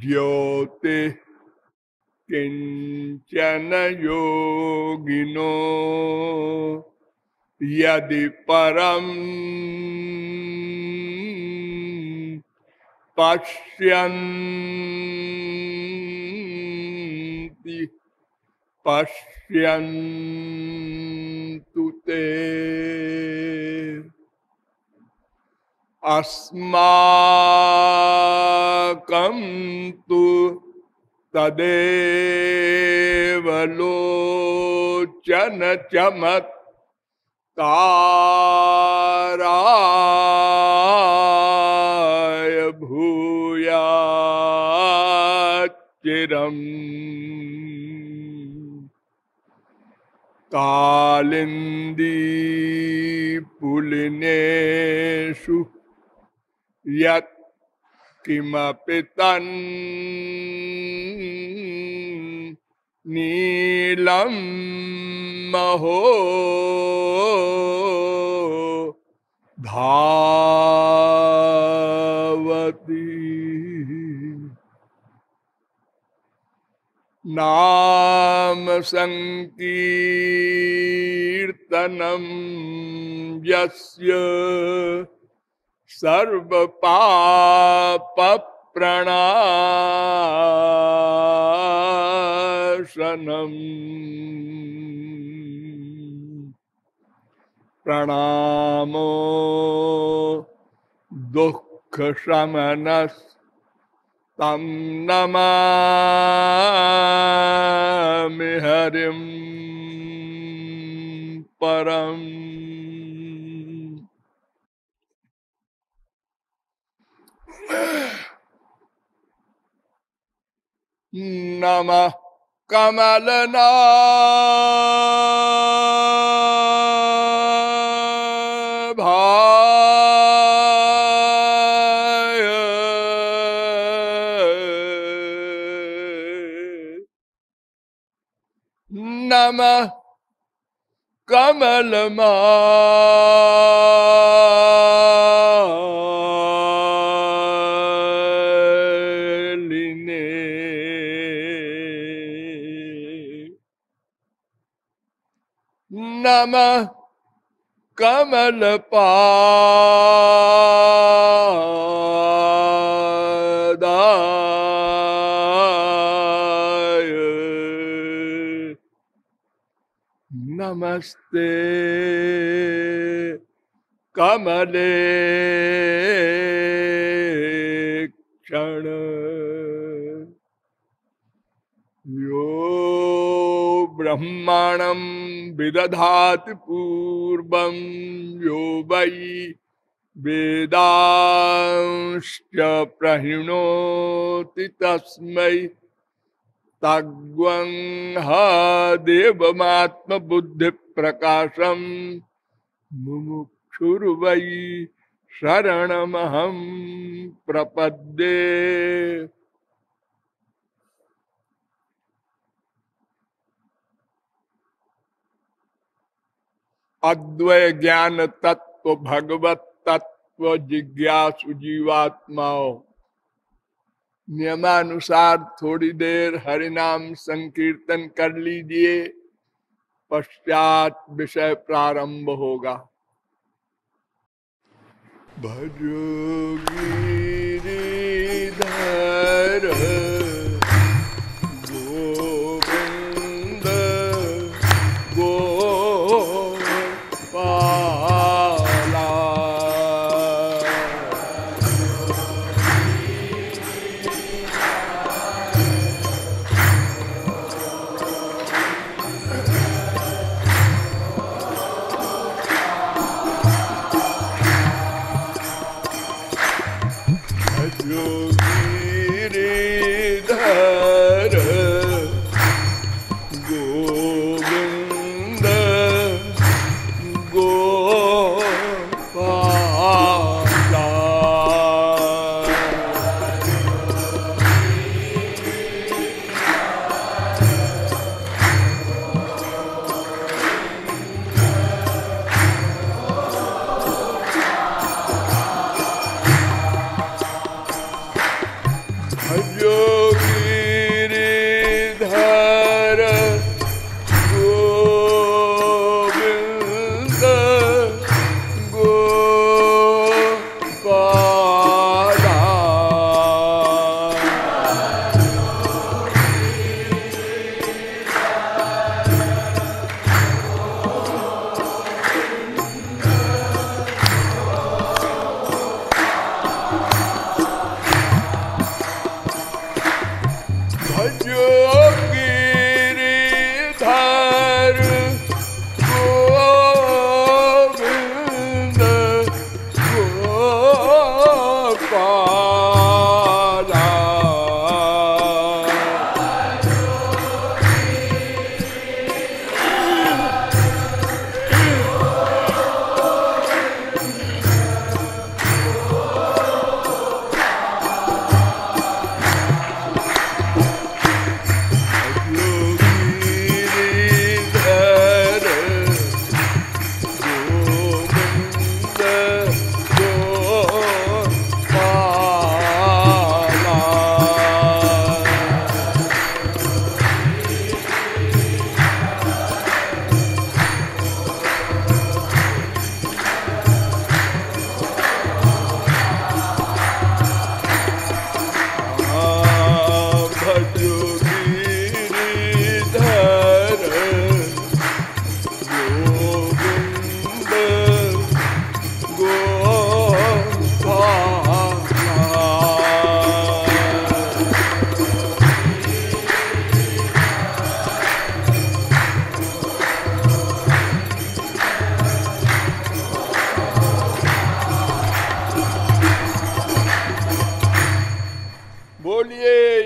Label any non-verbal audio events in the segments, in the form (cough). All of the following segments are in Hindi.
ज्योति किंचन योगिनो यदि परम पश्यन्ति पश्यन्तु ते। अस्माकं तु तदेव लोचन चमत् ताराय भूया चिरम् कालिन्दी पुलिनेषु यत् किमपि तन् महो धावती। नाम संकीर्तनम यस्य सर्व पाप प्रणाशनम प्रणामो दुख शमनस तम नमामि हरिम परम। नमः कमलना नमः कमलमा नमः कमल पादाय। नमस्ते कमले क्षण। यो ब्रह्माणं विदधाति पूर्वं यो वै वेदांश्च प्रहिणोति तस्मै तग्वं ह देवमात्मबुद्धिप्रकाशं मुमुक्षुर्वै शरणमहं प्रपद्ये। अद्वय ज्ञान तत्व भगवत तत्व जिज्ञासु जीवात्माओं। नियमानुसार थोड़ी देर हरिनाम संकीर्तन कर लीजिए, पश्चात विषय प्रारंभ होगा। भजोगी गोविंद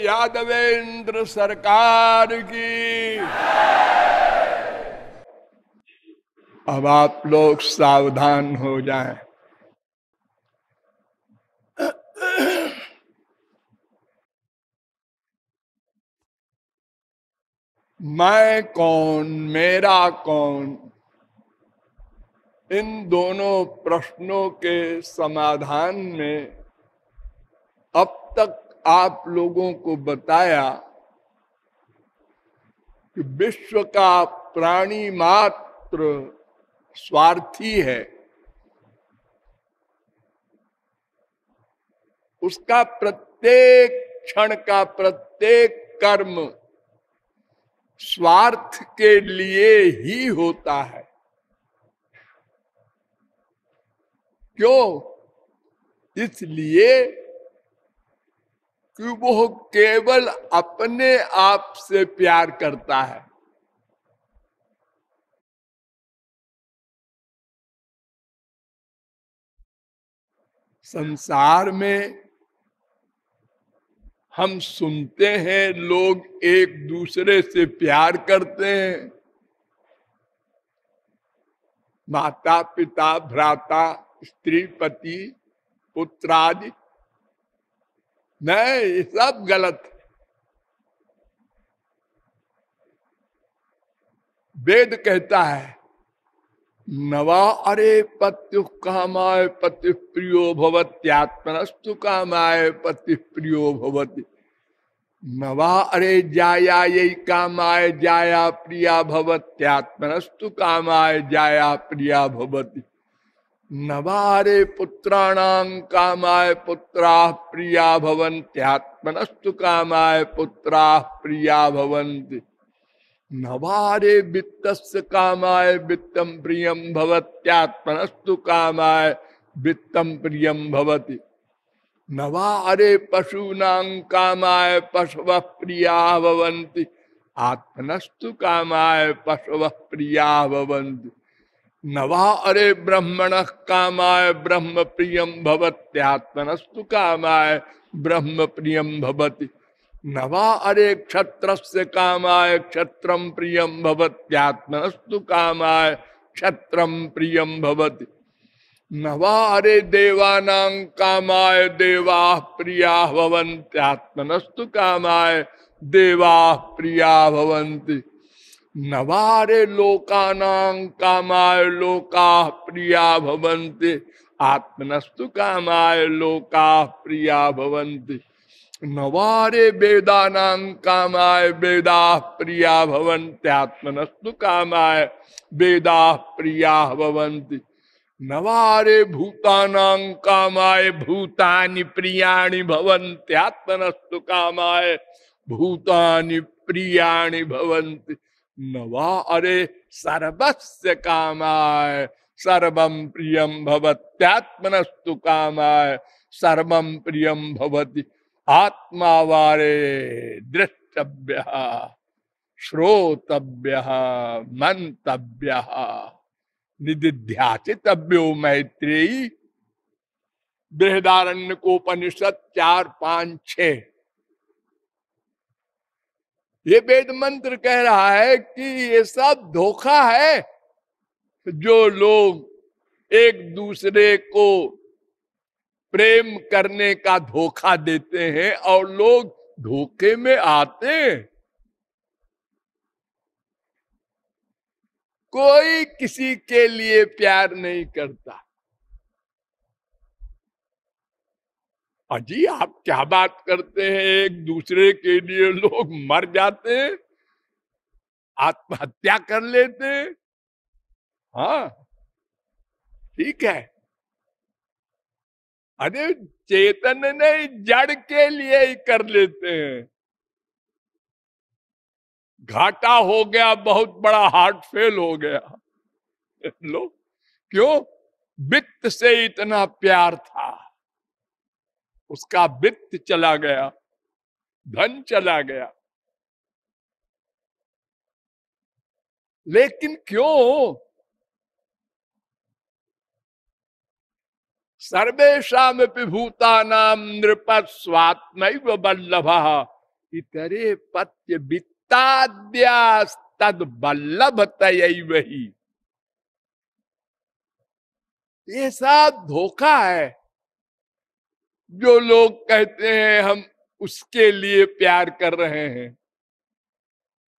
यादवेंद्र सरकार की अब आप लोग सावधान हो जाएँ। मैं कौन, मेरा कौन इन दोनों प्रश्नों के समाधान में अब तक आप लोगों को बताया कि विश्व का प्राणी मात्र स्वार्थी है। उसका प्रत्येक क्षण का प्रत्येक कर्म स्वार्थ के लिए ही होता है। क्यों? इसलिए कि वो केवल अपने आप से प्यार करता है। संसार में हम सुनते हैं, लोग एक दूसरे से प्यार करते हैं। माता पिता भ्राता, स्त्री, पति, पुत्रादि नहीं सब गलत। वेद कहता है, नवा अरे पत्यु कामाय, पति प्रियो भवत्यात्मनस्तु कामाय, पति प्रियो भवती। नवा अरे जाया यही कामाय, जाया प्रिया भवत्यात्मनस्तु कामाय, जाया प्रिया भवती। नवारे पुत्राणां कामाय पुत्रा प्रिया भवन्त्यात्मनस्तु कामाय पुत्रा प्रिया भवन्ति। नवारे वित्त कामाय वित्तम प्रियम भवत्यात्मनस्तु कामाय वित्तम प्रियम भवति। नवारे पशूनां कामाय पशव प्रिया भवन्ति, आत्मनस्तु कामाय पशव प्रिया भवन्ति। नवा अरे ब्रह्मण कामाय ब्रह्म प्रियम भवत्यात्मनस्तु कामाय ब्रह्म प्रियम भवती। नवा अरे क्षत्र से कामाय क्षत्रम प्रियम भवत्यात्मस्तु कामाय क्षत्रम प्रियम भवती। नवा अरे देवानां कामाय, देवा प्रिया भवंत्यात्मनस्तु कामाय, देवा प्रिया भवंती नवारे लोकानां कामाय लोका प्रिया भवंती आत्मनस्तु कामाय लोका प्रिया भवंती नवारे वेदानां कामाय वेदा प्रिया भवंत्यात्मनस्तु कामाय वेदा प्रिया भवंती नवारे भूतानां कामाय भूतानि प्रियाणि भवन्त्यात्मनस्तु कामाय भूतानि प्रियाणि भवन्ति। नवा अरे सर्वस्य कामाय सर्वम प्रियम भवत्यात्मनस्तु कामाय सर्वम प्रियम भवति आत्मा वारे दृष्टव्य श्रोतव्य मंतव्य निधिध्याचितव्यो मैत्रेयी बृहदारण्य को उपनिषद चार पाँच छ। ये वेद मंत्र कह रहा है कि ये सब धोखा है जो लोग एक दूसरे को प्रेम करने का धोखा देते हैं और लोग धोखे में आते हैं। कोई किसी के लिए प्यार नहीं करता। अजी, आप क्या बात करते हैं? एक दूसरे के लिए लोग मर जाते आत्महत्या कर लेते हैं। ठीक है। अरे, चेतन नहीं जड़ के लिए ही कर लेते हैं। घाटा हो गया, बहुत बड़ा हार्ट फेल हो गया। लो, क्यों? वित्त से इतना प्यार था। उसका वित्त चला गया, धन चला गया। लेकिन क्यों? सर्वेशा भूता नाम नृप स्वात्म बल्लभ। इतरे पत्य वित्ताद्यास्तद बल्लभ तय ये सब धोखा है। जो लोग कहते हैं, हम उसके लिए प्यार कर रहे हैं।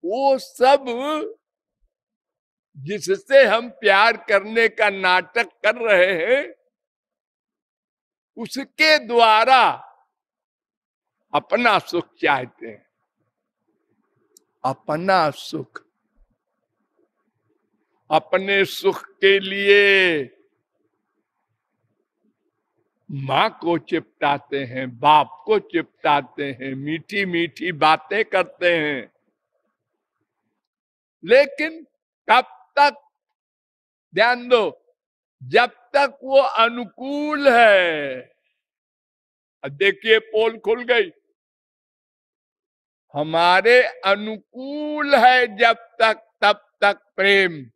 वो सब जिससे हम प्यार करने का नाटक कर रहे हैं, उसके द्वारा अपना सुख चाहते हैं। अपना सुख। अपने सुख के लिए माँ को चिपटाते हैं, बाप को चिपटाते हैं, मीठी मीठी बातें करते हैं। लेकिन कब तक, ध्यान दो, जब तक वो अनुकूल है। देखिए, पोल खुल गई। हमारे अनुकूल है जब तक, तब तक प्रेम।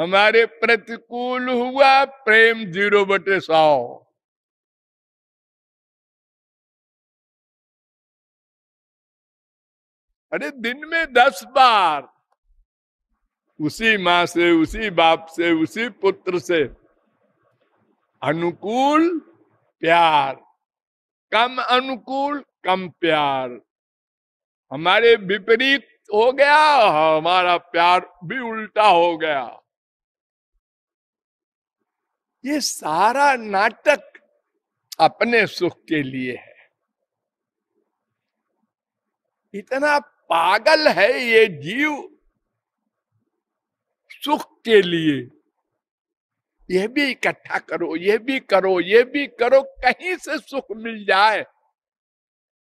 हमारे प्रतिकूल हुआ प्रेम ज़ीरो बटे सौ। अरे दिन में दस बार, उसी माँ से, उसी बाप से, उसी पुत्र से। अनुकूल, प्यार। कम अनुकूल, कम प्यार। हमारे विपरीत हो गया, हमारा प्यार भी उल्टा हो गया। ये सारा नाटक अपने सुख के लिए है। इतना पागल है ये जीव सुख के लिए। यह भी इकट्ठा करो ये भी करो ये भी करो, कहीं से सुख मिल जाए।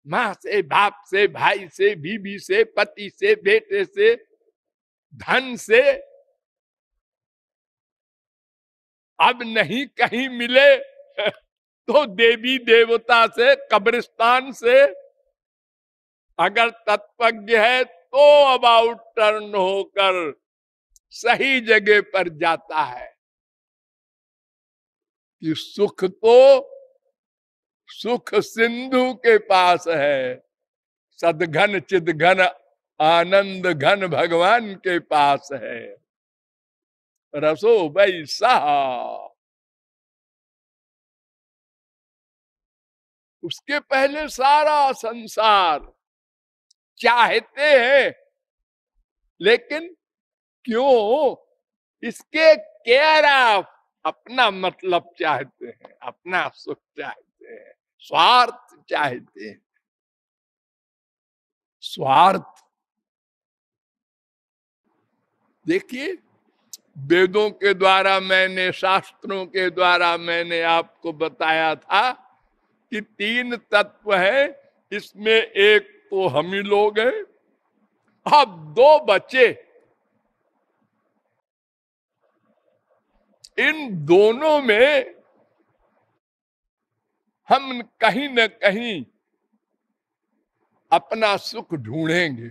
माँ से, बाप से, भाई से बीबी से, पति से, बेटे से, धन से अब नहीं कहीं मिले (laughs) तो देवी देवता से, कब्रिस्तान से, अगर तत्पज्ञ है तो अबाउट टर्न होकर सही जगह पर जाता है। कि सुख तो सुख सिंधु के पास है, सदघन चिद घन आनंद घन भगवान के पास है। रसो वैसा उसके पहले सारा संसार चाहते हैं, लेकिन क्यों? इसके केयर ऑफ़ अपना मतलब चाहते हैं, अपना सुख चाहते हैं, स्वार्थ चाहते हैं। स्वार्थ। देखिए वेदों के द्वारा मैंने, शास्त्रों के द्वारा मैंने आपको बताया था कि तीन तत्व है। इसमें एक तो हम ही लोग हैं। अब दो बच्चे इन दोनों में हम कहीं न कहीं अपना सुख ढूंढेंगे।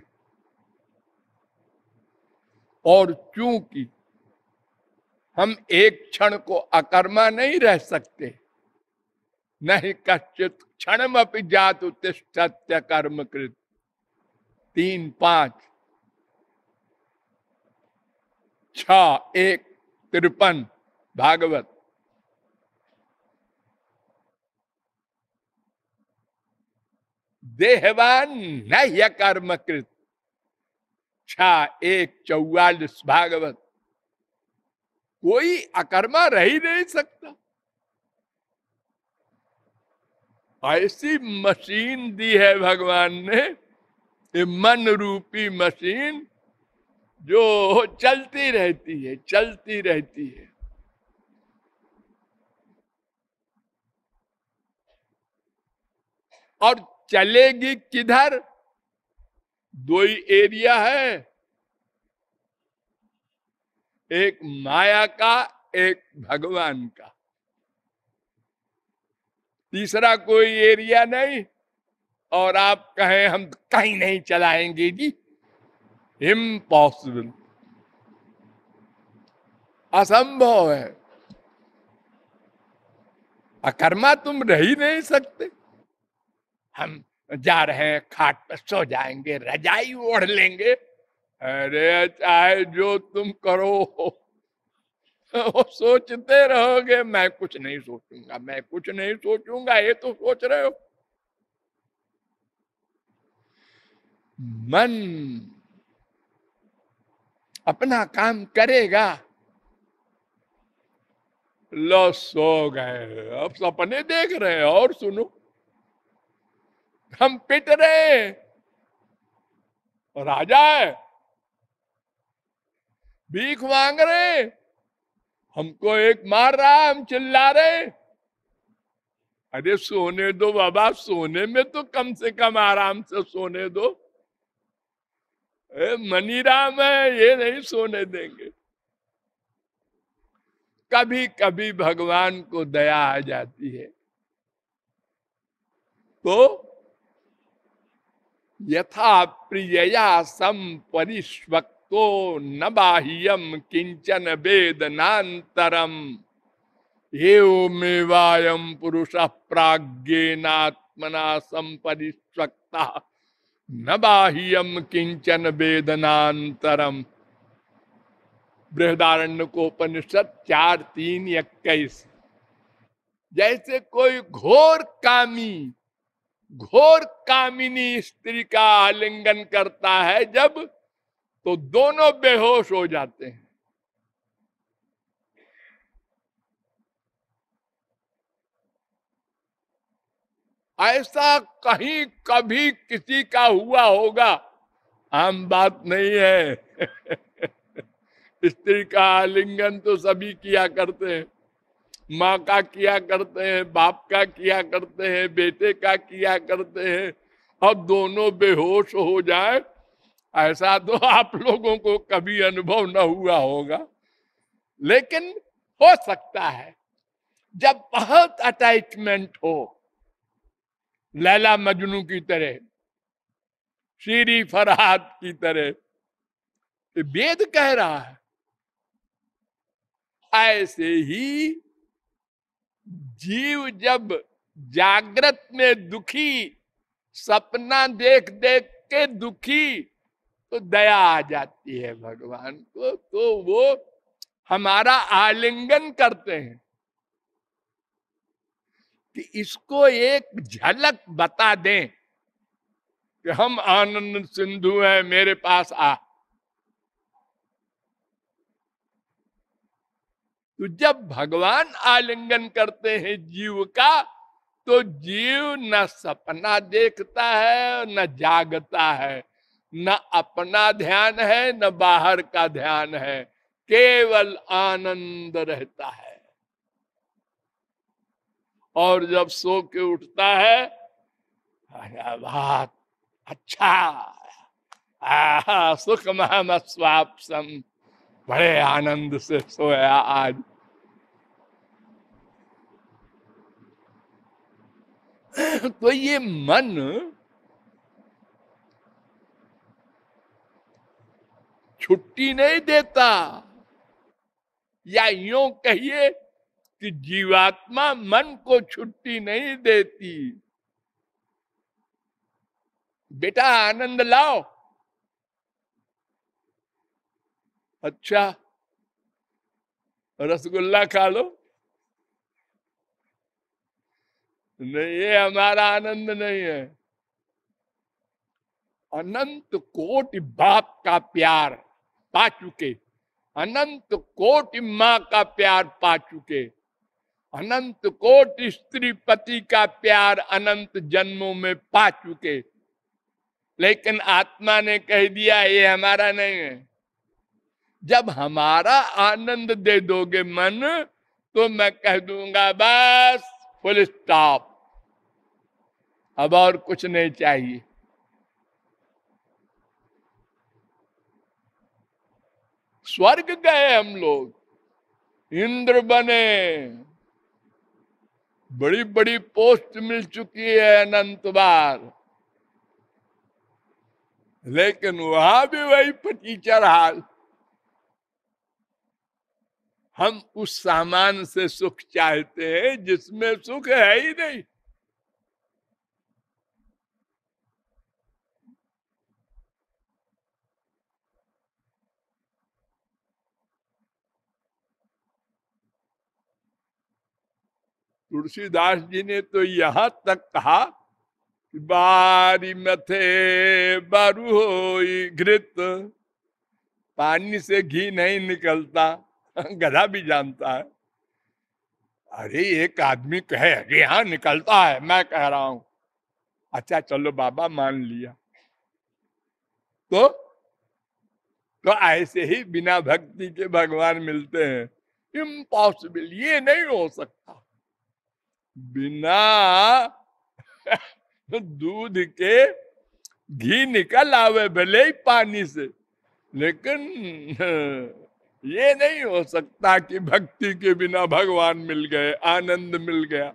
और चूँकि हम एक क्षण को अकर्मा नहीं रह सकते। नहीं कश्चित क्षण जात सत्य कर्म कृत। तीन पाँच। छ एक तिरपन। भागवत। देहवान न कर्मकृत छा एक चौवालीस। भागवत। कोई अकर्मा रह ही नहीं सकता। ऐसी मशीन दी है भगवान ने, ये मन रूपी मशीन जो चलती रहती है, चलती रहती है। और चलेगी किधर? दो ही एरिया है एक माया का, एक भगवान का। तीसरा कोई एरिया नहीं, और आप कहें, हम कहीं नहीं चलाएँगे जी। इम्पॉसिबल असंभव है। अकर्मा तुम रह ही नहीं सकते। हम जा रहे हैं, खाट पर सो जाएँगे, रजाई ओढ़ लेंगे। अरे चाहे जो तुम करो वो सोचते रहोगे, मैं कुछ नहीं सोचूँगा, मैं कुछ नहीं सोचूँगा, ये तो सोच रहे हो। मन अपना काम करेगा। लो सो गए, अब सपने देख रहे हैं, और सुनो। हम पिट रहे राजा है। भीख मांग रहे। हमको एक मार रहा, हम चिल्ला रहे। अरे सोने दो बाबा, सोने में तो कम से कम आराम से सोने दो। मनी राम है, ये नहीं सोने देंगे। कभी कभी भगवान को दया आ जाती है। तो यथा प्रियया संपरिष्वक्तो न बाह्यम किंचन वेदनातरम एवमेवायम पुरुष प्राज्ञेनात्मना संपरिष्वक्ता न बाह्यम किंचन वेदनातरम बृहदारण्य को उपनिषद चार तीन इक्कीस जैसे कोई घोर कामी घोर कामिनी स्त्री का आलिंगन करता है, जब तो दोनों बेहोश हो जाते हैं। ऐसा कहीं कभी किसी का हुआ होगा, आम बात नहीं है। (laughs) स्त्री का आलिंगन तो सभी किया करते हैं। माँ का किया करते हैं, बाप का किया करते हैं, बेटे का किया करते हैं। अब दोनों बेहोश हो जाए ऐसा तो आप लोगों को कभी अनुभव न हुआ होगा। लेकिन हो सकता है, जब बहुत अटैचमेंट हो, लैला मजनू की तरह, श्री फरहाद की तरह वेद कह रहा है, ऐसे ही जीव जब जागृत में दुखी, सपना देख देख के दुखी तो दया आ जाती है भगवान को तो वो हमारा आलिंगन करते हैं। कि इसको एक झलक बता दें कि हम आनंद सिंधु हैं, मेरे पास आ। तो जब भगवान आलिंगन करते हैं जीव का तो जीव न सपना देखता है, न जागता है। न अपना ध्यान है, न बाहर का ध्यान है, केवल आनंद रहता है। और जब सो के उठता है बात अच्छा। सुख महम स्वापसम बड़े आनंद से सोया आज। तो ये मन छुट्टी नहीं देता। या यूँ कहिए कि जीवात्मा मन को छुट्टी नहीं देती। बेटा आनंद लाओ। अच्छा रसगुल्ला खा लो। नहीं, ये हमारा आनंद नहीं है। अनंत कोटि बाप का प्यार। पा चुके। अनंत कोटि माँ का प्यार पा चुके। अनंत कोटि स्त्री पति का प्यार अनंत जन्मों में पा चुके। लेकिन आत्मा ने कह दिया, ये हमारा नहीं है। जब हमारा आनंद दे दोगे मन तो मैं कह दूँगा, बस फुल स्टॉप अब और कुछ नहीं चाहिए। स्वर्ग गए हम लोग। इंद्र बने। बड़ी बड़ी पोस्ट मिल चुकी है अनंत बार। लेकिन वहाँ भी वही फटीचर हाल हम उस सामान से सुख चाहते हैं जिसमें सुख है ही नहीं। तुलसीदास जी ने तो यहाँ तक कहा बारी मथे बारू हो घृत। पानी से घी नहीं निकलता, गधा भी जानता है। अरे, एक आदमी कहे, अरे हाँ निकलता है। मैं कह रहा हूँ अच्छा चलो बाबा, मान लिया। तो तो ऐसे ही बिना भक्ति के भगवान मिलते हैं। इम्पॉसिबल ये नहीं हो सकता। बिना (laughs) दूध के घी निकल आवे भले ही पानी से। लेकिन (laughs) ये नहीं हो सकता कि भक्ति के बिना भगवान मिल गए, आनंद मिल गया।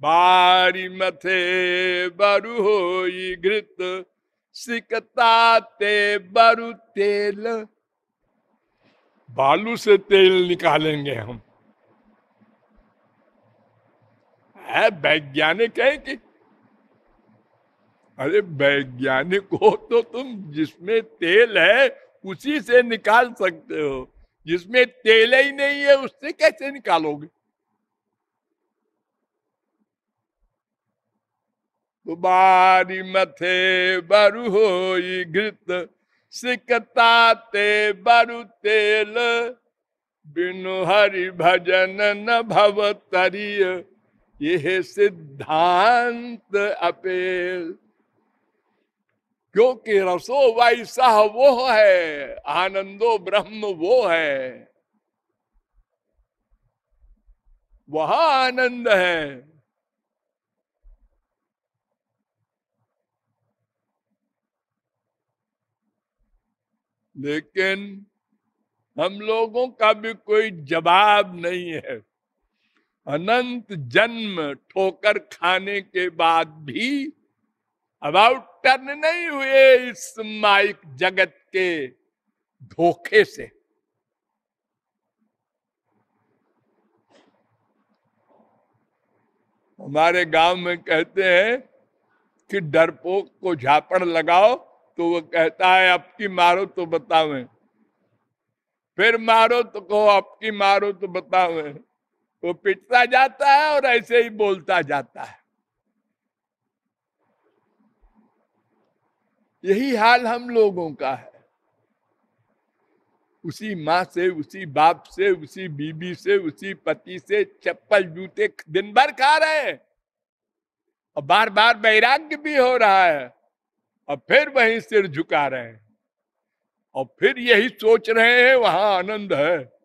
बारी मथे बरु हो घृत, सिकता ते बरु तेल। बालू से तेल निकालेंगे हम। है वैज्ञानिक है कि? अरे वैज्ञानिक हो तो तुम जिसमें तेल है, उसी से निकाल सकते हो। जिसमें तेल ही नहीं है, उससे कैसे निकालोगे? बारी मथे बरु हो घृत सिकता ते बरु तेल। बिनु हरि भजन न भव तरिय। ये सिद्धांत अपेल। क्योंकि रसो वैसा वो है, आनंदो ब्रह्म वो है। वह आनंद है। लेकिन हम लोगों का भी कोई जवाब नहीं है। अनंत जन्म ठोकर खाने के बाद भी अबाउट टर्न नहीं हुए इस माइक जगत के धोखे से। हमारे गाँव में कहते हैं कि डरपोक को झापड़ लगाओ तो वो कहता है, अब की मारो तो बतावे। फिर मारो तो कहो, अब की मारो तो बतावे। वो पिटता जाता है और ऐसे ही बोलता जाता है। यही हाल हम लोगों का है। उसी माँ से, उसी बाप से, उसी बीबी से, उसी पति से चप्पल, जूते दिन भर खा रहे हैं। और बार बार वैराग्य भी हो रहा है। और फिर वहीं सिर झुका रहे हैं। और फिर यही सोच रहे हैं, वहाँ आनंद है।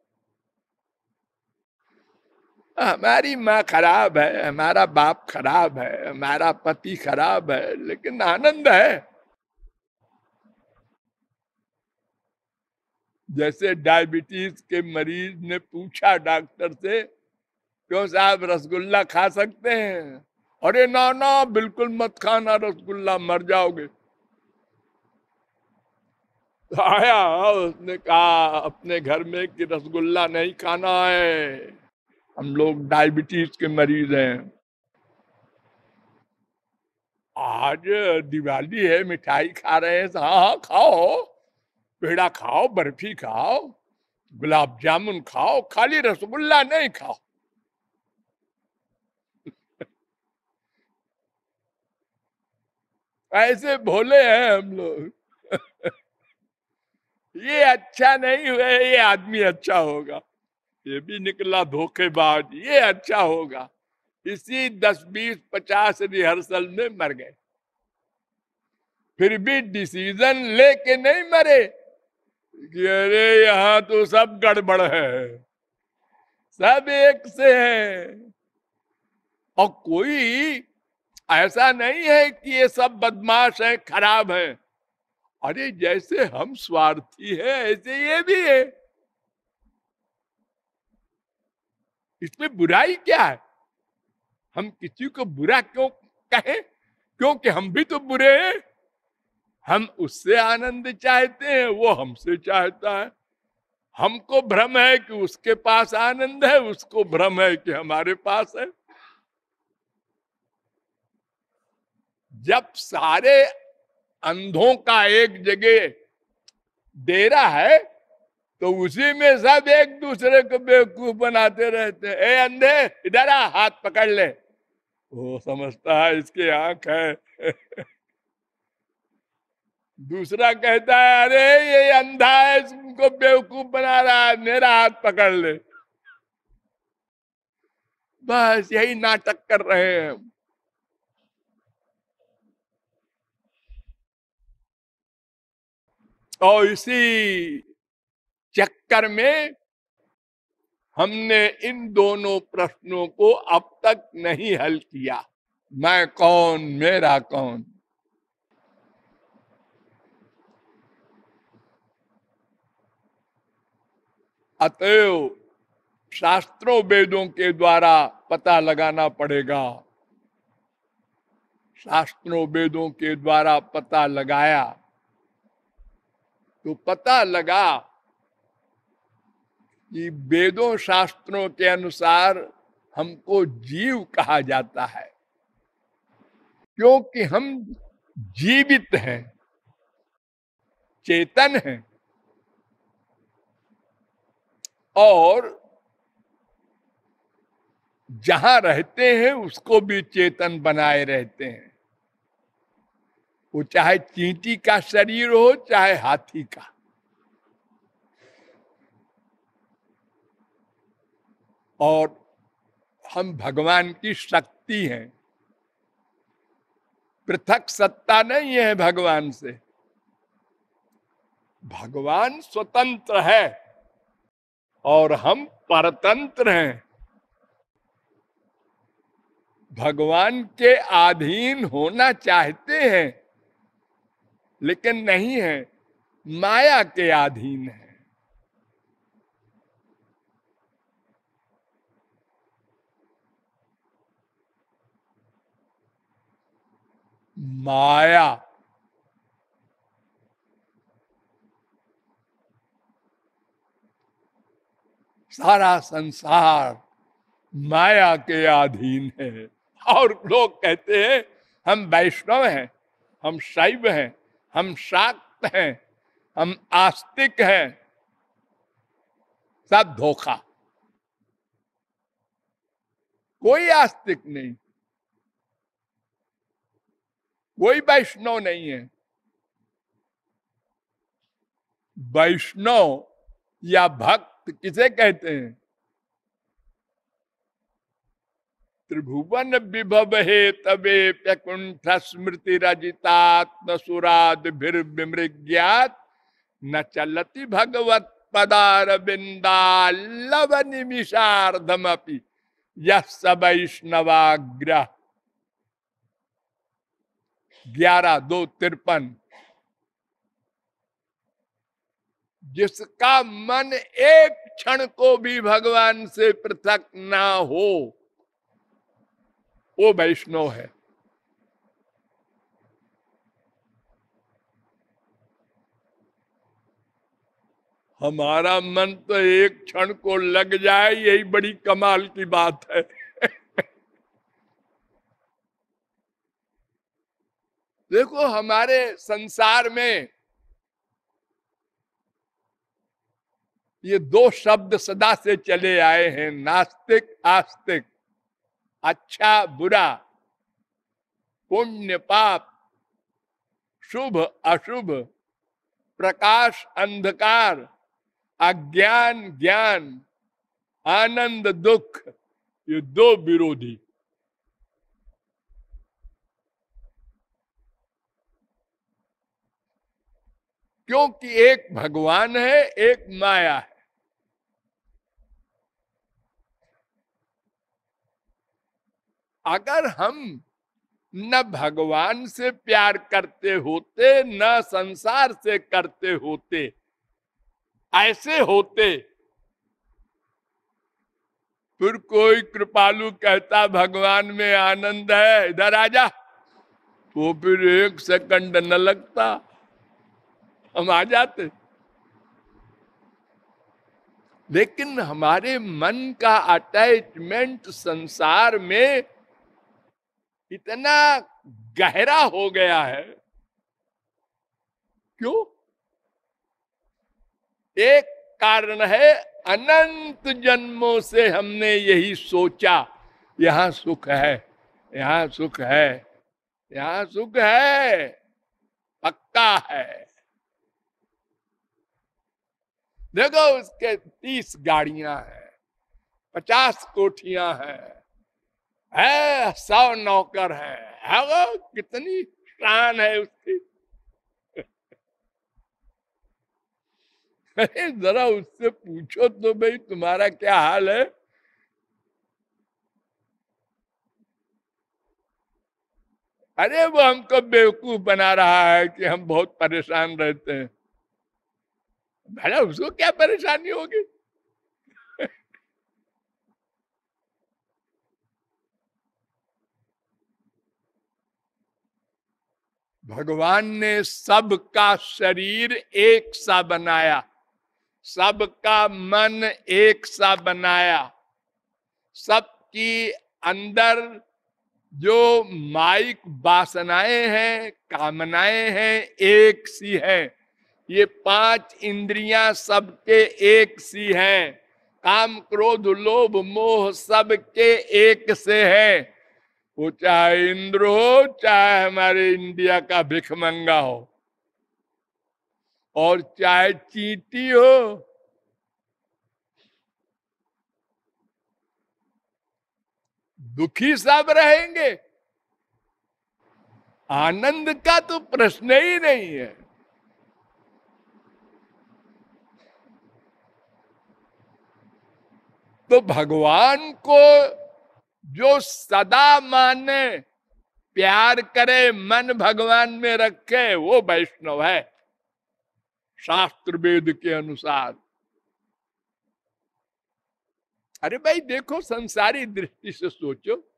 हमारी माँ खराब है, हमारा बाप खराब है, हमारा पति खराब है, लेकिन आनंद है। जैसे डायबिटीज़ के मरीज़ ने पूछा डॉक्टर से, क्यों साहब रसगुल्ला खा सकते हैं? अरे ना ना, बिल्कुल मत खाना, रसगुल्ला मर जाओगे। आया, उसने कहा, अपने घर में कि रसगुल्ला नहीं खाना है। हम लोग डायबिटीज़ के मरीज़ हैं। आज दिवाली है, मिठाई खा रहे हैं हाँ हाँ खाओ। पेड़ा खाओ, बर्फ़ी खाओ, गुलाब जामुन खाओ, खाली रसगुल्ला नहीं खाओ। (laughs) ऐसे भोले हैं हम लोग। (laughs) ये अच्छा नहीं हुआ, ये आदमी अच्छा होगा। ये भी निकला धोखेबाज, ये अच्छा होगा। इसी दस, बीस, पचास रिहर्सल में मर गए। फिर भी डिसीज़न लेके नहीं मरे। कि अरे, यहाँ तो सब गड़बड़ है। सब एक से है। और कोई ऐसा नहीं है कि ये सब बदमाश है, खराब है। अरे, जैसे हम स्वार्थी है, ऐसे ये भी है। इसमें बुराई क्या है? हम किसी को बुरा क्यों कहें? क्योंकि हम भी तो बुरे हैं। हम उससे आनंद चाहते हैं, वो हमसे चाहता है। हमको भ्रम है कि उसके पास आनंद है, उसको भ्रम है कि हमारे पास है। जब सारे अंधों का एक जगह डेरा है तो उसी में सब एक दूसरे को बेवकूफ़ बनाते रहते हैं। ए, अंधे, इधर आ, हाथ पकड़ ले। वो समझता है इसकी आँख है। (laughs) दूसरा कहता है, अरे, ये अंधा है, इसको बेवकूफ़ बना रहा है, मेरा हाथ पकड़ ले। बस यही नाटक कर रहे हैं और इसी चक्कर में हमने इन दोनों प्रश्नों को अब तक नहीं हल किया। मैं कौन, मेरा कौन? अतएव शास्त्रों वेदों के द्वारा पता लगाना पड़ेगा। शास्त्रों वेदों के द्वारा पता लगाया। तो पता लगा कि वेदों शास्त्रों के अनुसार हमको जीव कहा जाता है। क्योंकि हम जीवित हैं, चेतन हैं। और जहाँ रहते हैं, उसको भी चेतन बनाए रहते हैं। वो चाहे चींटी का शरीर हो, चाहे हाथी का। और हम भगवान की शक्ति हैं। पृथक सत्ता नहीं है भगवान से। भगवान स्वतंत्र है और हम परतंत्र हैं। भगवान के अधीन होना चाहते हैं, लेकिन नहीं है, माया के अधीन है। माया। सारा संसार माया के अधीन है। और लोग कहते हैं, हम वैष्णव हैं, हम शैव हैं, हम शाक्त हैं, हम आस्तिक हैं। सब धोखा। कोई आस्तिक नहीं। कोई वैष्णव नहीं है। वैष्णव या भक्त किसे कहते हैं? त्रिभुवन विभव हे तबे प्यकुंठ स्मृति रजितात्म सुराद भीर विमृज्ञात न चलती भगवत पदार बिंदालव निमिषार्धम अपनी यह वैष्णवाग्रह ग्यारह, दो, तिरपन। जिसका मन एक क्षण को भी भगवान से पृथक ना हो, वो वैष्णव है। हमारा मन तो एक क्षण को लग जाए, यही बड़ी कमाल की बात है। देखो हमारे संसार में ये दो शब्द सदा से चले आए हैं, नास्तिक, आस्तिक अच्छा बुरा, पुण्य, पाप, शुभ, अशुभ, प्रकाश, अंधकार, अज्ञान, ज्ञान, आनंद, दुख, ये दो विरोधी। क्योंकि एक भगवान है, एक माया है। अगर हम न भगवान से प्यार करते होते, न संसार से करते होते, ऐसे होते, फिर कोई कृपालु कहता, भगवान में आनंद है, इधर आजा तो फिर एक सेकंड न लगता। हम आ जाते। लेकिन हमारे मन का अटैचमेंट संसार में इतना गहरा हो गया है। क्यों? एक कारण है, अनंत जन्मों से हमने यही सोचा, यहाँ सुख है, यहाँ सुख है, यहाँ सुख है, पक्का है। देखो उसके तीस गाड़ियाँ हैं पचास कोठियाँ हैं है सौ नौकर है, है वो कितनी शान है उसकी। (laughs) अरे जरा उससे पूछो तो भाई तुम्हारा क्या हाल है? अरे वो हमको बेवकूफ़ बना रहा है कि हम बहुत परेशान रहते हैं। भला उसको क्या परेशानी होगी? भगवान ने सबका शरीर एक सा बनाया, सबका मन एक सा बनाया, सबकी अंदर जो माइक वासनाएँ हैं, कामनाएँ हैं, एक सी है। ये पाँच इंद्रियाँ सबके एक सी हैं। काम, क्रोध, लोभ, मोह सबके एक से है। वो चाहे इंद्र हो, चाहे हमारे इंडिया का भिखमंगा हो। और चाहे चीटी हो, दुखी सब रहेंगे। आनंद का तो प्रश्न ही नहीं है। तो भगवान को जो सदा माने, प्यार करे, मन भगवान में रखे, वो वैष्णव है। शास्त्र वेद के अनुसार। अरे भाई, देखो, संसारी दृष्टि से सोचो।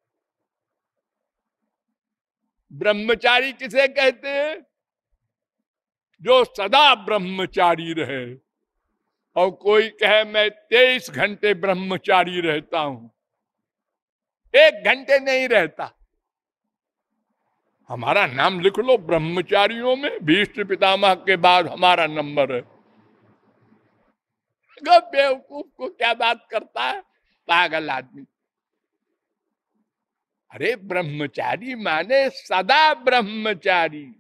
ब्रह्मचारी किसे कहते हैं? जो सदा ब्रह्मचारी रहे। और कोई कहे, मैं तेईस घंटे ब्रह्मचारी रहता हूँ। एक घंटे नहीं रहता। हमारा नाम लिख लो, ब्रह्मचारियों में भीष्ट पितामह के बाद हमारा नंबर है। बेवकूफ़ को क्या बात करता है? पागल आदमी। अरे, ब्रह्मचारी माने सदा ब्रह्मचारी।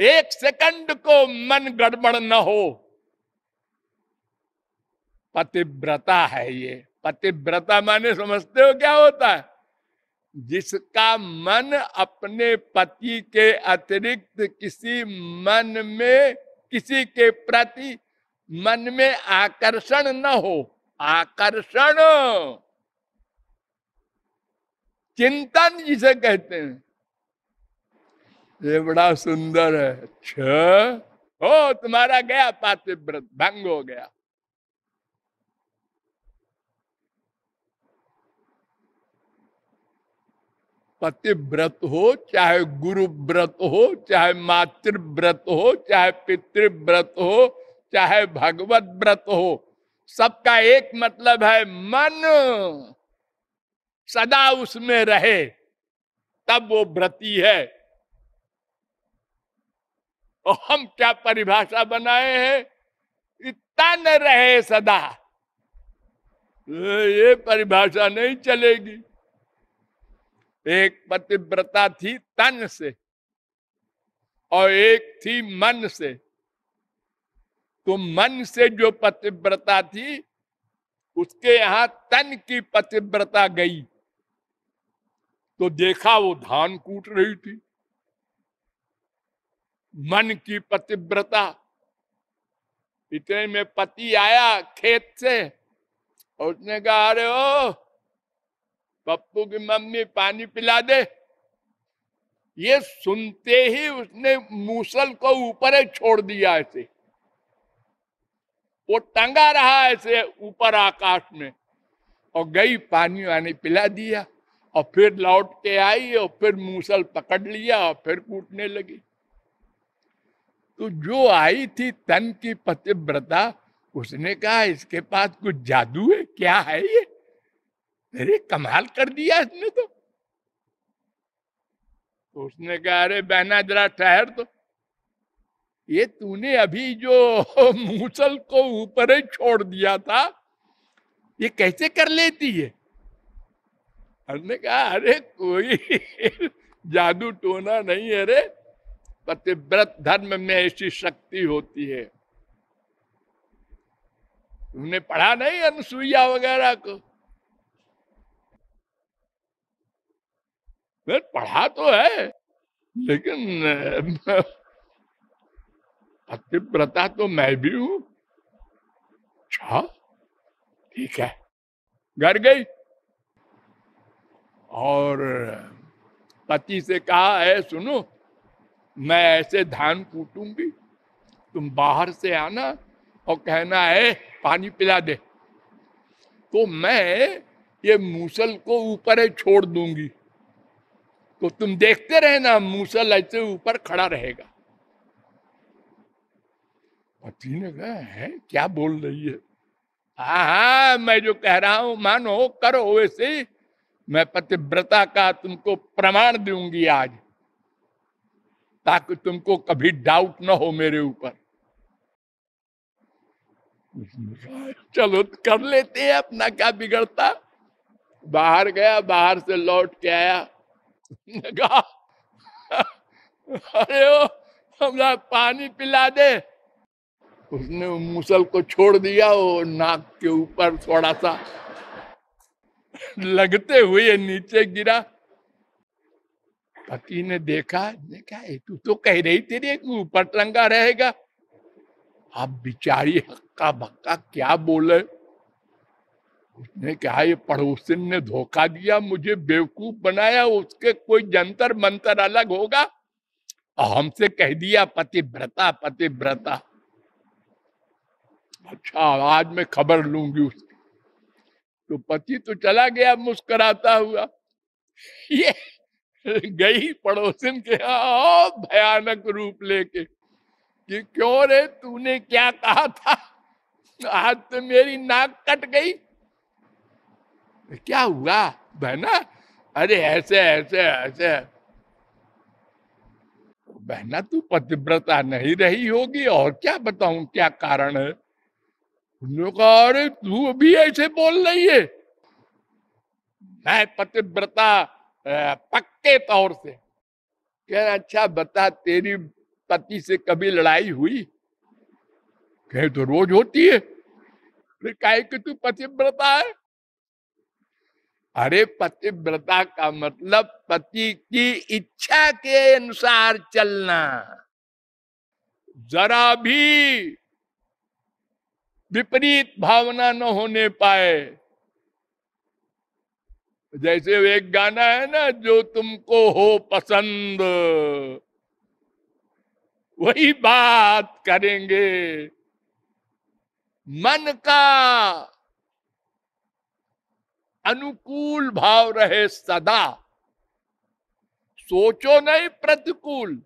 एक सेकंड को मन गड़बड़ न हो। पतिव्रता है ये। पतिव्रता माने समझते हो क्या होता है? जिसका मन अपने पति के अतिरिक्त किसी मन में, किसी के प्रति मन में आकर्षण न हो। आकर्षण। चिंतन जिसे कहते हैं। ये बड़ा सुंदर है। अच्छा हो, तुम्हारा गया पातिव्रत, भंग हो गया। पतिव्रत हो, चाहे गुरु व्रत हो, चाहे मातृव्रत हो, चाहे पितृव्रत हो, चाहे भगवत व्रत हो, सबका एक मतलब है मन। सदा उसमें रहे, तब वो व्रती है। और हम क्या परिभाषा बनाए हैं? तन रहे सदा। ये परिभाषा नहीं चलेगी। एक पतिव्रता थी तन से और एक थी मन से। तो मन से जो पतिव्रता थी, उसके यहाँ तन की पतिव्रता गई। तो देखा वो धान कूट रही थी। मन की पतिव्रता। इतने में पति आया खेत से और उसने कहा, अरे ओ पप्पू की मम्मी पानी पिला दे। ये सुनते ही उसने मूसल को ऊपर छोड़ दिया ऐसे। वो टंगा रहा ऐसे ऊपर आकाश में और गई पानी वानी पिला दिया और फिर लौट के आई और फिर मूसल पकड़ लिया और फिर कूटने लगी। तो जो आई थी तन की पतिव्रता, उसने कहा, इसके पास कुछ जादू है? क्या है ये? अरे कमाल कर दिया इसने तो, उसने कहा अरे बहना जरा ठहर तो। ये तूने अभी जो (laughs) मूसल को ऊपर ही छोड़ दिया था ये कैसे कर लेती है? हमने कहा अरे कोई (laughs) जादू टोना नहीं है रे। पतिव्रत धर्म में ऐसी शक्ति होती है। तुमने पढ़ा नहीं अनुसुईया वगैरह को? पढ़ा तो है, लेकिन पतिव्रता तो मैं भी हूँ। अच्छा ठीक है। घर गई। और, पति से कहा है सुनो, मैं ऐसे धान कूटूँगी, तुम बाहर से आना और कहना है पानी पिला दे। तो मैं ये मूसल को ऊपर छोड़ दूँगी। तो तुम देखते रहना मूसल ऐसे ऊपर खड़ा रहेगा। पति ने कहा, है, क्या बोल रही है? हा हा, मैं जो कह रहा हूँ, मानो, करो वैसे मैं पतिव्रता का तुमको प्रमाण दूँगी आज, ताकि तुमको कभी डाउट ना हो मेरे ऊपर. चलो, कर लेते हैं अपना क्या बिगड़ता। बाहर गया, बाहर से लौट के आया। (laughs) कहा, अरे ओ हमरा पानी पिला दे। उसने मुसल को छोड़ दिया वो नाक के ऊपर थोड़ा सा लगते हुए नीचे गिरा। पति ने देखा, ने कहा तू तो कह रही तेरे ऊपर टंगा रहेगा? आप बिचारी हक्का भक्का क्या बोले? उसने कहा, ये पड़ोसिन ने धोखा दिया, मुझे बेवकूफ़ बनाया, उसके कोई जंतर मंतर अलग होगा? और हमसे कह दिया, पतिव्रता पतिव्रता। अच्छा आज मैं खबर लूँगी उसकी। तो पति तो चला गया, मुस्कुराता हुआ। ये गई पड़ोसिन के भयानक रूप लेके। कि क्यों रे, तूने क्या कहा था? आज तो मेरी नाक कट गई। क्या हुआ बहना? अरे ऐसे ऐसे ऐसे। बहना, तू पतिव्रता नहीं रही होगी, और क्या बताऊँ, क्या कारण है? अरे, तू भी ऐसे बोल रही है। मैं पतिव्रता पक्के तौर से कह अच्छा बता, तेरी पति से कभी लड़ाई हुई? कहे तो रोज होती है। फिर कहे कि, तू पतिव्रता है? अरे पतिव्रता का मतलब पति की इच्छा के अनुसार चलना। जरा भी विपरीत भावना न होने पाए। जैसे एक गाना है ना, जो तुमको हो पसंद, वही बात करेंगे। मन का अनुकूल भाव रहे सदा। सोचो नहीं प्रतिकूल।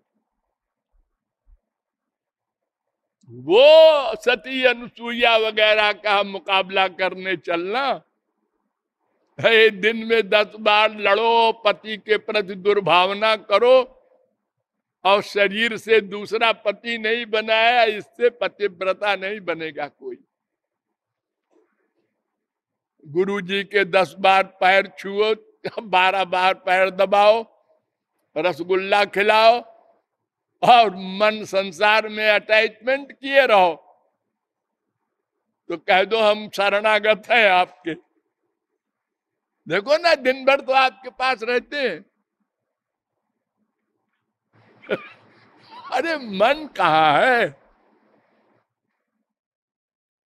वो सती अनुसुईया वगैरह का मुकाबला करने चलना, है दिन में दस बार लड़ो, पति के प्रति दुर्भावना करो, और शरीर से दूसरा पति नहीं बनाया, इससे पतिव्रता नहीं बनेगा कोई। गुरु जी के दस बार पैर छुओ, बारह बार पैर दबाओ, रसगुल्ला खिलाओ, और मन संसार में अटैचमेंट किए रहो। तो कह दो हम शरणागत हैं आपके। देखो ना दिन भर तो आपके पास रहते हैं। (laughs) अरे, मन कहा है?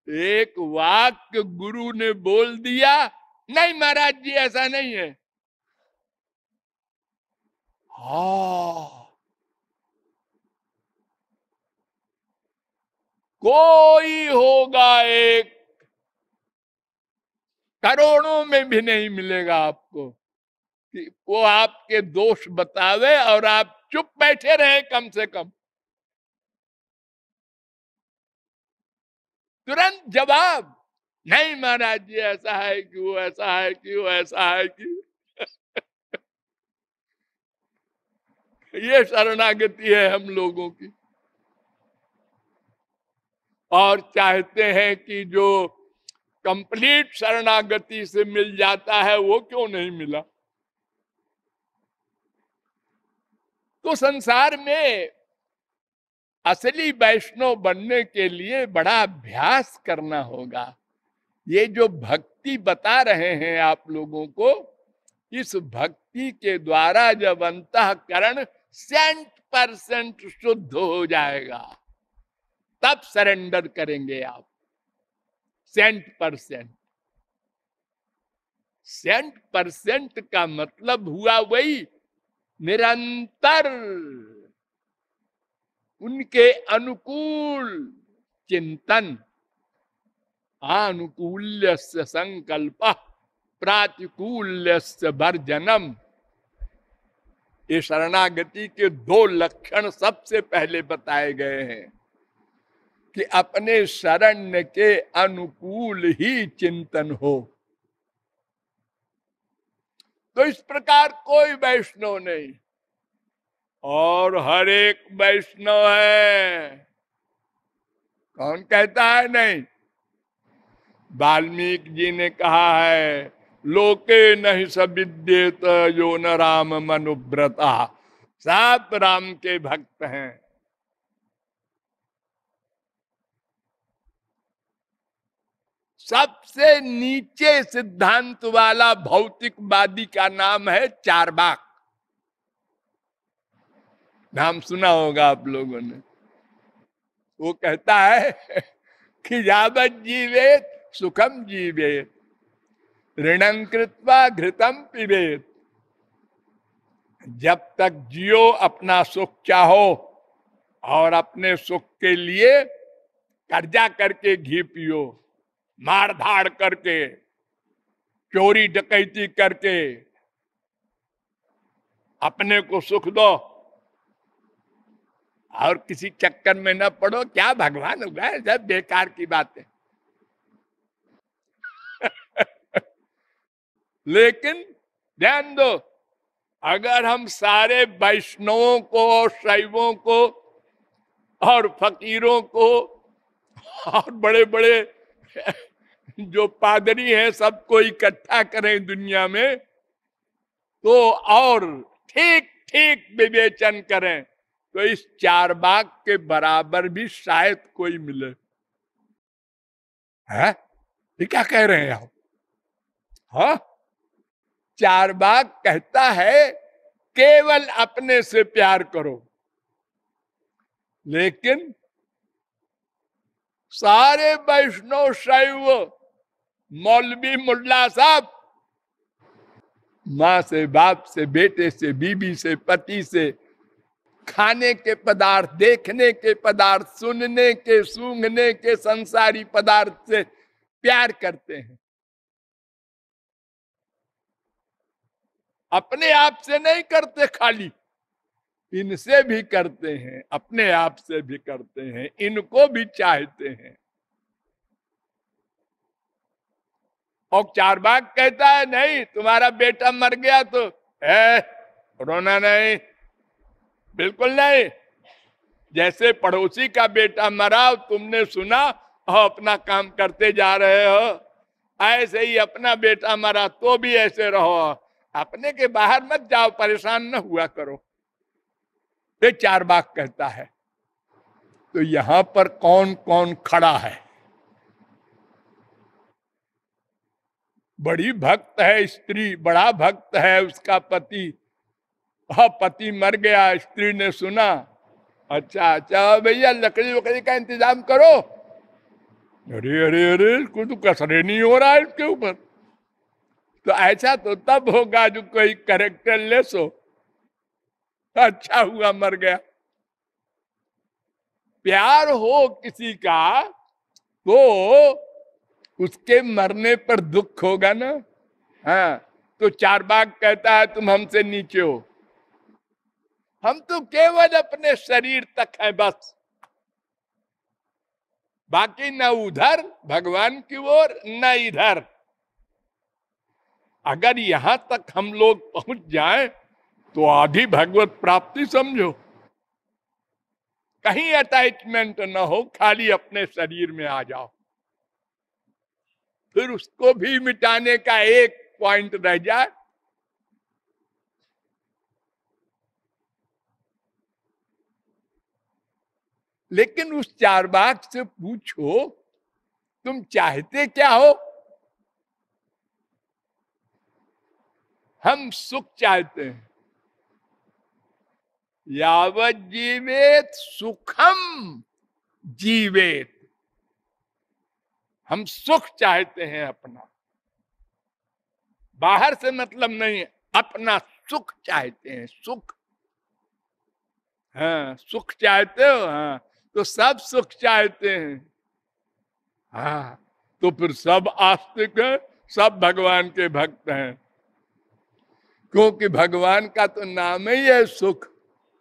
एक वाक्य गुरु ने बोल दिया, नहीं महाराज जी, ऐसा नहीं है। हा। कोई होगा एक, करोड़ों में भी नहीं मिलेगा आपको। कि वो आपके दोष बतावे और आप चुप बैठे रहे कम से कम। तुरंत जवाब, नहीं महाराज जी, ऐसा है कि वो ऐसा है कि वो ऐसा है कि (laughs) ये शरणागति है हम लोगों की। और चाहते हैं कि जो कंप्लीट शरणागति से मिल जाता है, वो क्यों नहीं मिला? तो संसार में असली वैष्णव बनने के लिए बड़ा अभ्यास करना होगा। ये जो भक्ति बता रहे हैं आप लोगों को, इस भक्ति के द्वारा जब अंतकरण सेंट परसेंट शुद्ध हो जाएगा, तब सरेंडर करेंगे आप। सेंट परसेंट सेंट परसेंट का मतलब हुआ वही निरंतर उनके अनुकूल चिंतन अनुकूल्य संकल्प प्रातिकूल्य वर्जनम ये शरणागति के दो लक्षण सबसे पहले बताए गए हैं कि अपने शरण के अनुकूल ही चिंतन हो। तो इस प्रकार कोई वैष्णव नहीं और हर एक वैष्णव है। कौन कहता है नहीं? वाल्मीकि जी ने कहा है, लोके नहीं सविद्येत जो न राम मनुव्रता। सब राम के भक्त हैं। सबसे नीचे सिद्धांत वाला भौतिकवादी का नाम है चारबाक। नाम सुना होगा आप लोगों ने। वो कहता है कि यावत जीवेत, सुखम जीवेत, ऋणं कृत्वा घृतम पिबेत। जब तक जियो अपना सुख चाहो और अपने सुख के लिए कर्जा करके घी पियो, मार धाड़ करके, चोरी डकैती करके, अपने को सुख दो। और किसी चक्कर में न पड़ो, क्या भगवान हुआ है सब बेकार की बात। है (laughs) लेकिन ध्यान दो, अगर हम सारे वैष्णवों को और शैवों को, और फकीरों को, और बड़े बड़े (laughs) जो पादरी हैं, सबको इकट्ठा करें दुनिया में तो और ठीक ठीक विवेचन करें। तो इस चार बाग के बराबर भी शायद कोई मिले। है? ये क्या कह रहे हैं आप? हा? चार बाग कहता है, केवल अपने से प्यार करो। लेकिन सारे वैष्णव शैव, मौलवी मुल्ला साहब, माँ से, बाप से, बेटे से, बीबी से, पति से खाने के पदार्थ, देखने के पदार्थ, सुनने के, सूंघने के संसारी पदार्थ से प्यार करते हैं। अपने आप से नहीं करते खाली, इनसे भी करते हैं, अपने आप से भी करते हैं, इनको भी चाहते हैं। और चार बाग कहता है, नहीं, तुम्हारा बेटा मर गया तो है रोना नहीं बिल्कुल नहीं। जैसे पड़ोसी का बेटा मरा, तुमने सुना और अपना काम करते जा रहे हो। ऐसे ही अपना बेटा मरा तो भी ऐसे रहो। अपने के बाहर मत जाओ, परेशान न हुआ करो। ये चार बाग कहता है। तो यहाँ पर कौन कौन खड़ा है? बड़ी भक्त है, स्त्री, बड़ा भक्त है उसका पति। हाँ पति मर गया, स्त्री ने सुना अच्छा अच्छा भैया, लकड़ी वकड़ी का इंतज़ाम करो। अरे अरे अरे, कुछ तो कसरे नहीं हो रहा है इसके ऊपर। तो ऐसा तो तब होगा जो कोई करेक्टर लेस हो। अच्छा हुआ, मर गया। प्यार हो किसी का तो उसके मरने पर दुख होगा ना? हाँ तो चार बाग कहता है, तुम हमसे नीचे हो। हम तो केवल अपने शरीर तक है बस। बाकी न उधर, भगवान की ओर, न इधर। अगर यहाँ तक हम लोग पहुँच जाएँ तो आधी भगवत प्राप्ति समझो। कहीं अटैचमेंट न हो, खाली अपने शरीर में आ जाओ। फिर उसको भी मिटाने का एक पॉइंट रह जाए लेकिन उस चार बाग से पूछो, तुम चाहते क्या हो? हम सुख चाहते हैं। यावत जीवेत सुखम जीवेत। हम सुख चाहते हैं अपना। बाहर से मतलब नहीं अपना सुख चाहते हैं, सुख। हाँ सुख चाहते हो हाँ। तो सब सुख चाहते हैं। हा तो फिर सब आस्तिक है, सब भगवान के भक्त हैं। क्योंकि भगवान का तो नाम ही है सुख,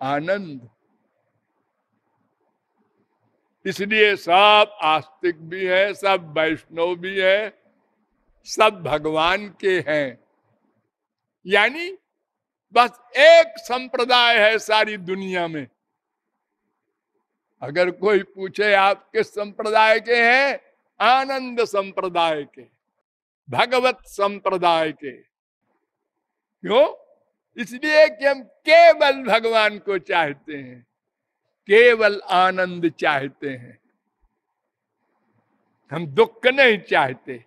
आनंद। इसलिए सब आस्तिक भी है, सब वैष्णव भी है, सब भगवान के हैं। यानी बस एक संप्रदाय है सारी दुनिया में। अगर कोई पूछे आप किस संप्रदाय के हैं, आनंद संप्रदाय के, भगवत संप्रदाय के। क्यों? इसलिए कि हम केवल भगवान को चाहते हैं, केवल आनंद चाहते हैं। हम दुख नहीं चाहते।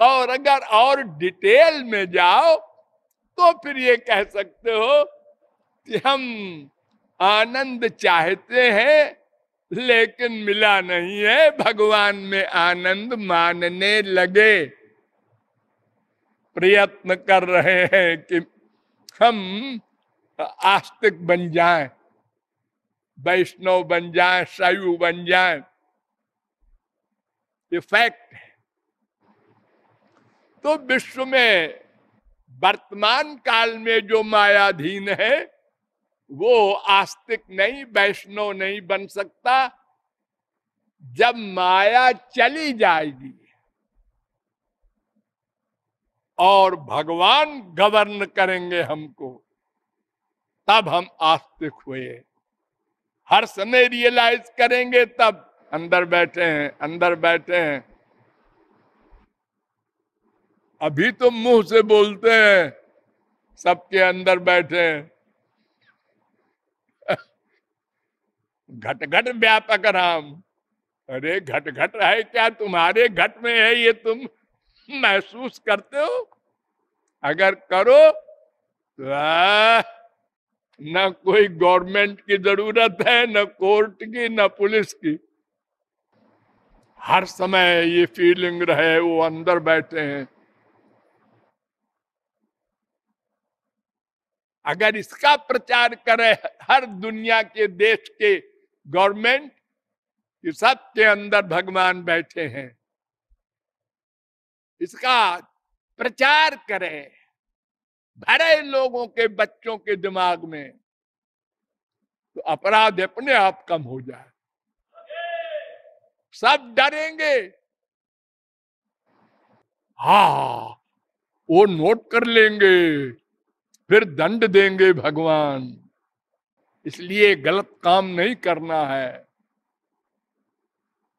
और अगर और डिटेल में जाओ तो फिर ये कह सकते हो कि हम आनंद चाहते हैं लेकिन मिला नहीं है। भगवान में आनंद मानने लगे। प्रयत्न कर रहे हैं कि हम आस्तिक बन जाएँ, वैष्णव बन जाएँ, शैव बन जाएँ। ये फैक्ट है। तो विश्व में वर्तमान काल में जो मायाधीन है वो आस्तिक नहीं, वैष्णव नहीं बन सकता। जब माया चली जाएगी और भगवान गवर्न करेंगे हमको, तब हम आस्तिक हुए। हर समय रियलाइज़ करेंगे तब। अंदर बैठे हैं, अंदर बैठे हैं। अभी तो मुँह से बोलते हैं, सबके अंदर बैठे हैं। घट घट व्यापक राम। अरे घट घट है क्या? तुम्हारे घट में है ये तुम। महसूस करते हो? अगर करो तो न कोई गवर्नमेंट की ज़रूरत है, न कोर्ट की, न पुलिस की। हर समय ये फीलिंग रहे, वो अंदर बैठे हैं। अगर इसका प्रचार करे, हर दुनिया के, देश के गवर्नमेंट कि सबके अंदर भगवान बैठे हैं। इसका प्रचार करे। भरे लोगों के बच्चों के दिमाग में तो अपराध अपने आप कम हो जाए। सब डरेंगे। हा, वो नोट कर लेंगे, फिर दंड देंगे भगवान। इसलिए गलत काम नहीं करना है।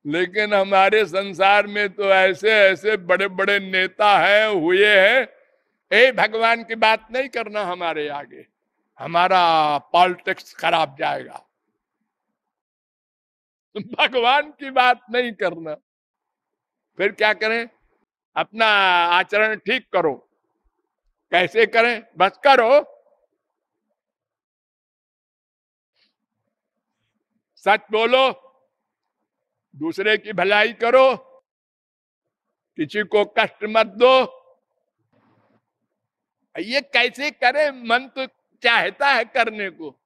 लेकिन हमारे संसार में तो ऐसे ऐसे बड़े बड़े नेता हैं, हुए हैं। ए, भगवान की बात नहीं करना हमारे आगे। हमारा पॉलिटिक्स खराब जाएगा। भगवान की बात नहीं करना। फिर क्या करें? अपना आचरण ठीक करो। कैसे करें? बस करो। सच बोलो, दूसरे की भलाई करो, किसी को कष्ट मत दो। ये कैसे करे? मन तो चाहता है करने को।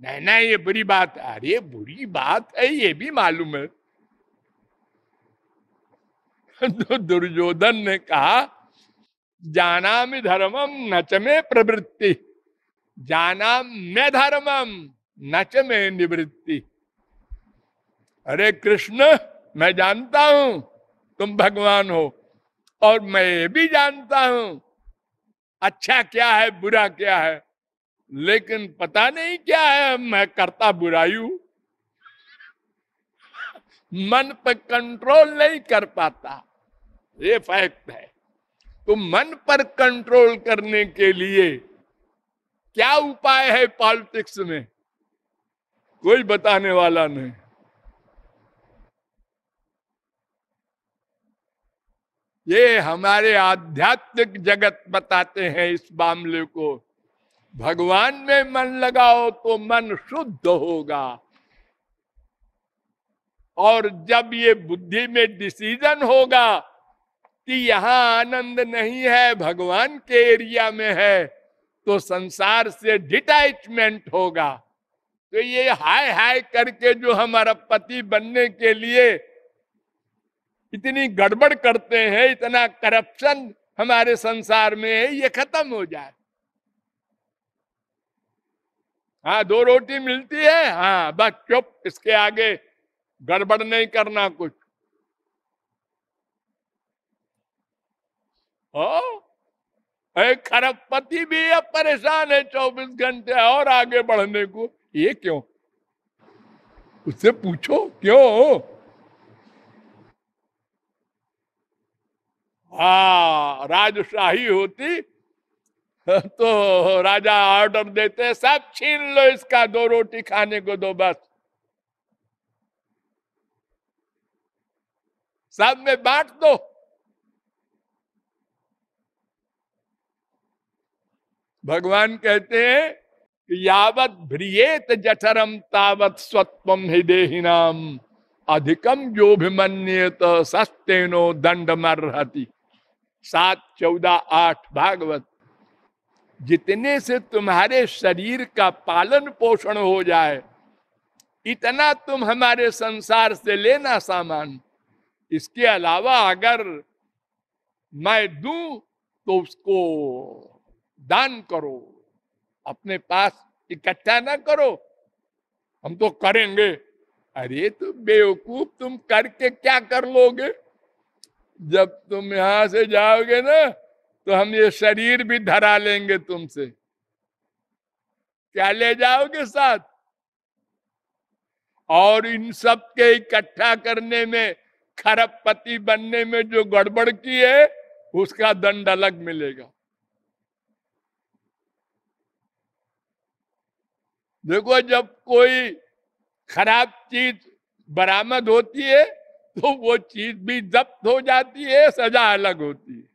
नहीं नहीं, ये बुरी बात अरे, बुरी बात है, ये भी मालूम है। (laughs) तो दुर्योधन ने कहा जाना धर्मम नचमे प्रवृत्ति जाना मैं धर्मम नच में निवृत्ति। अरे कृष्ण, मैं जानता हूँ तुम भगवान हो, और मैं ये भी जानता हूँ अच्छा क्या है, बुरा क्या है, लेकिन पता नहीं क्या है, मैं करता बुराई मन पर कंट्रोल नहीं कर पाता, ये फैक्ट है। तो मन पर कंट्रोल करने के लिए क्या उपाय है पॉलिटिक्स में? कोई बताने वाला नहीं। ये हमारे आध्यात्मिक जगत बताते हैं इस मामले को। भगवान में मन लगाओ तो मन शुद्ध होगा। और जब ये बुद्धि में डिसीज़न होगा कि यहाँ आनंद नहीं है, भगवान के एरिया में है तो संसार से डिटैचमेंट होगा। तो ये हाय हाय करके जो हमारा पति बनने के लिए इतनी गड़बड़ करते हैं, इतना करप्शन हमारे संसार में है, ये खत्म हो जाए। हाँ दो रोटी मिलती है हाँ बस चुप, इसके आगे गड़बड़ नहीं करना कुछ। खरबपति भी अब परेशान है, चौबीस घंटे और आगे बढ़ने को। ये क्यों? उससे पूछो, क्यों? हाँ राजशाही होती तो राजा ऑर्डर देते सब छीन लो इसका, दो रोटी खाने को दो बस। सब में बांट दो। भगवान कहते हैं यावत भ्रियेत जठरम तावत स्वत्व हृदय नाम अधिकम भिमन्यत सस्तेनो दंड मरहती सात, चौदह, आठ, भागवत। जितने से तुम्हारे शरीर का पालन पोषण हो जाए, इतना तुम हमारे संसार से लेना सामान। इसके अलावा अगर मैं दू तो उसको दान करो। अपने पास इकट्ठा ना करो। हम तो करेंगे। अरे तो बेवकूफ़ तुम करके क्या कर लोगे? जब तुम यहाँ से जाओगे ना तो हम ये शरीर भी धरा लेंगे तुमसे। क्या ले जाओगे साथ? और इन सब के इकट्ठा करने में, खरबपति बनने में जो गड़बड़ की है, उसका दंड अलग मिलेगा। देखो, जब कोई खराब चीज़ बरामद होती है तो वो चीज़ भी जब्त हो जाती है, सजा अलग होती है।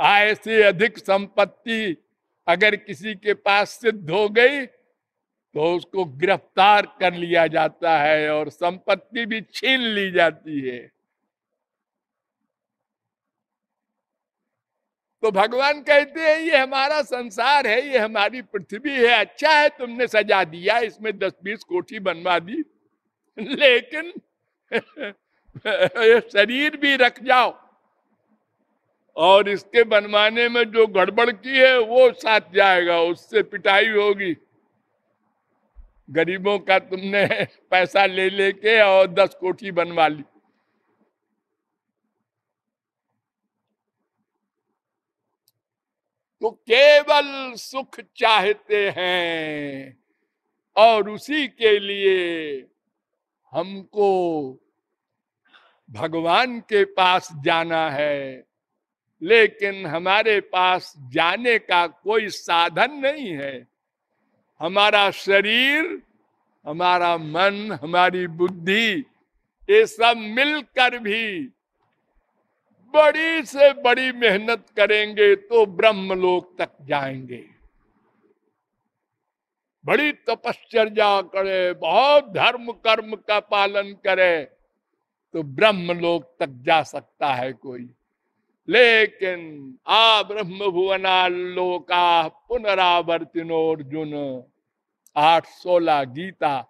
आय से अधिक संपत्ति अगर किसी के पास सिद्ध हो गई तो उसको गिरफ़्तार कर लिया जाता है और संपत्ति भी छीन ली जाती है। तो भगवान कहते हैं, ये हमारा संसार है, ये हमारी पृथ्वी है अच्छा है तुमने सजा दिया, इसमें दस बीस कोठी बनवा दी। (laughs) लेकिन (laughs) शरीर भी रख जाओ। और इसके बनवाने में जो गड़बड़ की है, वो साथ जाएगा, उससे पिटाई होगी। गरीबों का तुमने (laughs) पैसा ले लेके और दस कोठी बनवा ली। तो केवल सुख चाहते हैं और उसी के लिए हमको भगवान के पास जाना है। लेकिन हमारे पास जाने का कोई साधन नहीं है। हमारा शरीर, हमारा मन, हमारी बुद्धि, ये सब मिलकर भी बड़ी से बड़ी मेहनत करेंगे तो ब्रह्मलोक तक जाएँगे। बड़ी तपश्चर्या करे, बहुत धर्म कर्म का पालन करे तो ब्रह्मलोक तक जा सकता है कोई। लेकिन आ ब्रह्म भुवना लोका पुनरावर्तिनो अर्जुन, आठ सोलह गीता,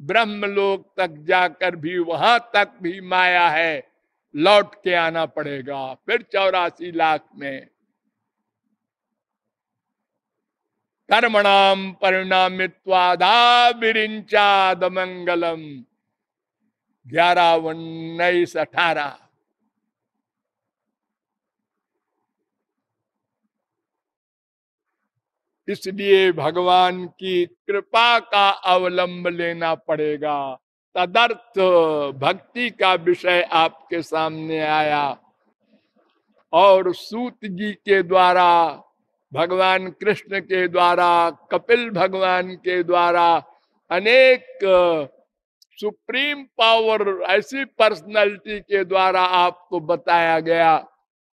ब्रह्मलोक तक जाकर भी वहाँ तक भी माया है। लौट के आना पड़ेगा फिर चौरासी लाख में। कर्मणाम परिणामित्वादा विरिंचाद मंगलम ग्यारह उन्नीस अठारह। इसलिए भगवान की कृपा का अवलंब लेना पड़ेगा। तदर्थ भक्ति का विषय आपके सामने आया। और सूत जी के द्वारा, भगवान कृष्ण के द्वारा, कपिल भगवान के द्वारा अनेक सुप्रीम पावर ऐसी पर्सनालिटी के द्वारा आपको बताया गया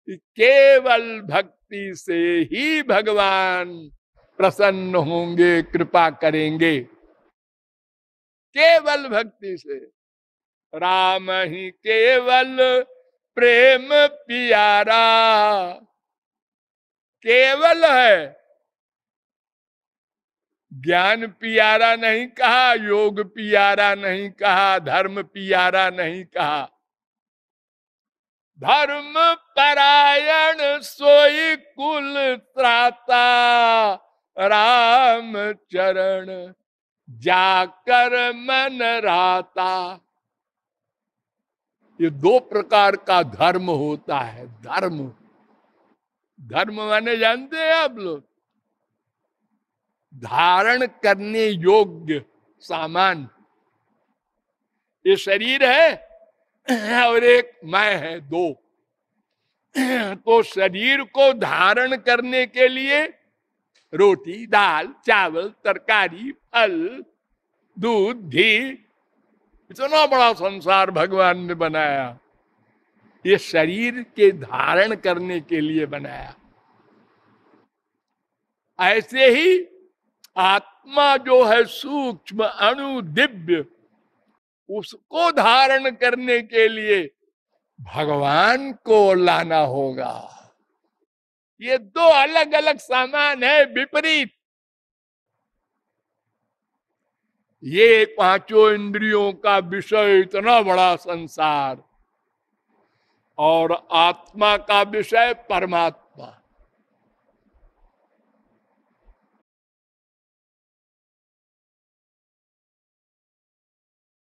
कि केवल भक्ति से ही भगवान प्रसन्न होंगे, कृपा करेंगे। केवल भक्ति से। राम ही केवल प्रेम पियारा। केवल है। ज्ञान पियारा नहीं कहा, योग पियारा नहीं कहा, धर्म पियारा नहीं कहा। धर्म परायण सोई कुल त्राता। राम चरण जाकर मन राता ये दो प्रकार का धर्म होता है, धर्म। धर्म माने जानते हैं आप लोग। धारण करने योग्य सामान। ये शरीर है और एक मैं है, दो। तो शरीर को धारण करने के लिए रोटी, दाल, चावल, तरकारी, फल, दूध, घी। इतना बड़ा संसार भगवान ने बनाया। ये शरीर के धारण करने के लिए बनाया। ऐसे ही आत्मा जो है सूक्ष्म, अणु, दिव्य, उसको धारण करने के लिए भगवान को लाना होगा। ये दो अलग अलग सामान है, विपरीत। ये पाँचों इंद्रियों का विषय इतना बड़ा संसार और आत्मा का विषय परमात्मा।